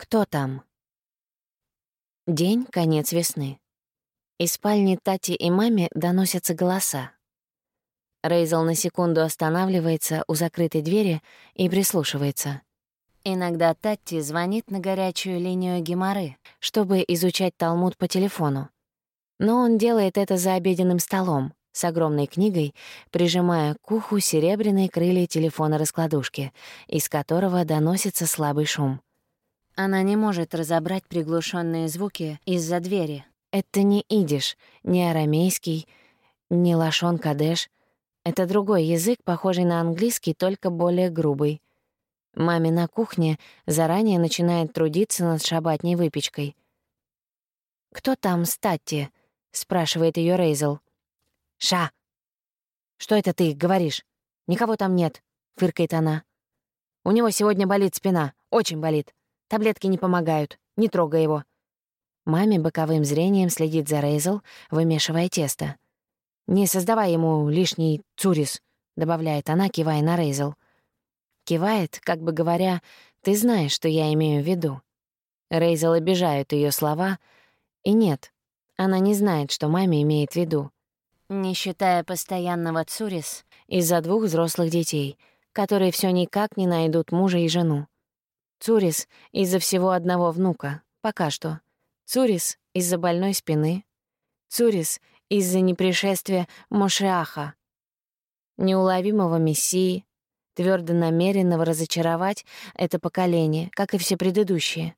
Кто там? День, конец весны. Из спальни Тати и маме доносятся голоса. Рейзел на секунду останавливается у закрытой двери и прислушивается. Иногда Татти звонит на горячую линию Геморы, чтобы изучать Талмуд по телефону. Но он делает это за обеденным столом, с огромной книгой, прижимая к уху серебряные крылья телефона-раскладушки, из которого доносится слабый шум. Она не может разобрать приглушенные звуки из-за двери. Это не идиш, не арамейский, не лашон кадеш. Это другой язык, похожий на английский, только более грубый. Маме на кухне заранее начинает трудиться над шабатней выпечкой. «Кто там, Статти?» — спрашивает ее Рейзел. «Ша!» «Что это ты говоришь? Никого там нет», — фыркает она. «У него сегодня болит спина, очень болит. Таблетки не помогают. Не трогай его». Маме боковым зрением следит за Рейзел, вымешивая тесто. «Не создавай ему лишний цурис», — добавляет она, кивая на Рейзел. Кивает, как бы говоря, «Ты знаешь, что я имею в виду». Рейзел обижают ее слова, и нет, она не знает, что маме имеет в виду. Не считая постоянного цурис из-за двух взрослых детей, которые все никак не найдут мужа и жену. Цурис из-за всего одного внука, пока что. Цурис из-за больной спины. Цурис из-за непришествия Мошиаха, неуловимого мессии, твердо намеренного разочаровать это поколение, как и все предыдущие.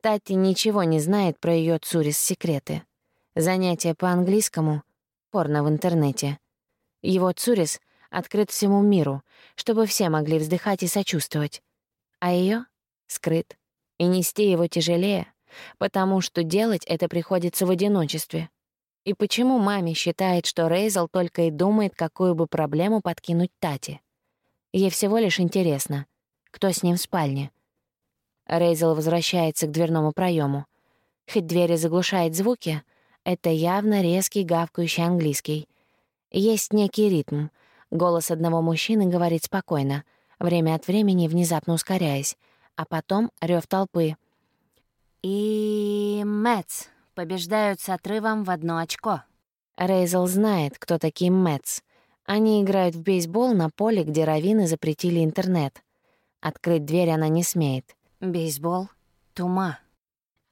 Тати ничего не знает про ее Цурис секреты. Занятия по английскому, порно в интернете. Его Цурис открыт всему миру, чтобы все могли вздыхать и сочувствовать. А ее скрыт, и нести его тяжелее, потому что делать это приходится в одиночестве. И почему маме считает, что Рейзел только и думает, какую бы проблему подкинуть Тати? Ей всего лишь интересно, кто с ним в спальне. Рейзел возвращается к дверному проему. Хоть дверь и заглушает звуки, это явно резкий гавкающий английский. Есть некий ритм. Голос одного мужчины говорит спокойно, время от времени внезапно ускоряясь, а потом рев толпы. И Мэтс побеждают с отрывом в одно очко. Рейзел знает, кто такие Мэтс. Они играют в бейсбол на поле, где раввины запретили интернет. Открыть дверь она не смеет. Бейсбол — тума.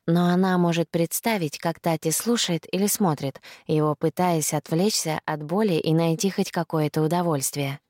Но она может представить, как Тати слушает или смотрит, его пытаясь отвлечься от боли и найти хоть какое-то удовольствие.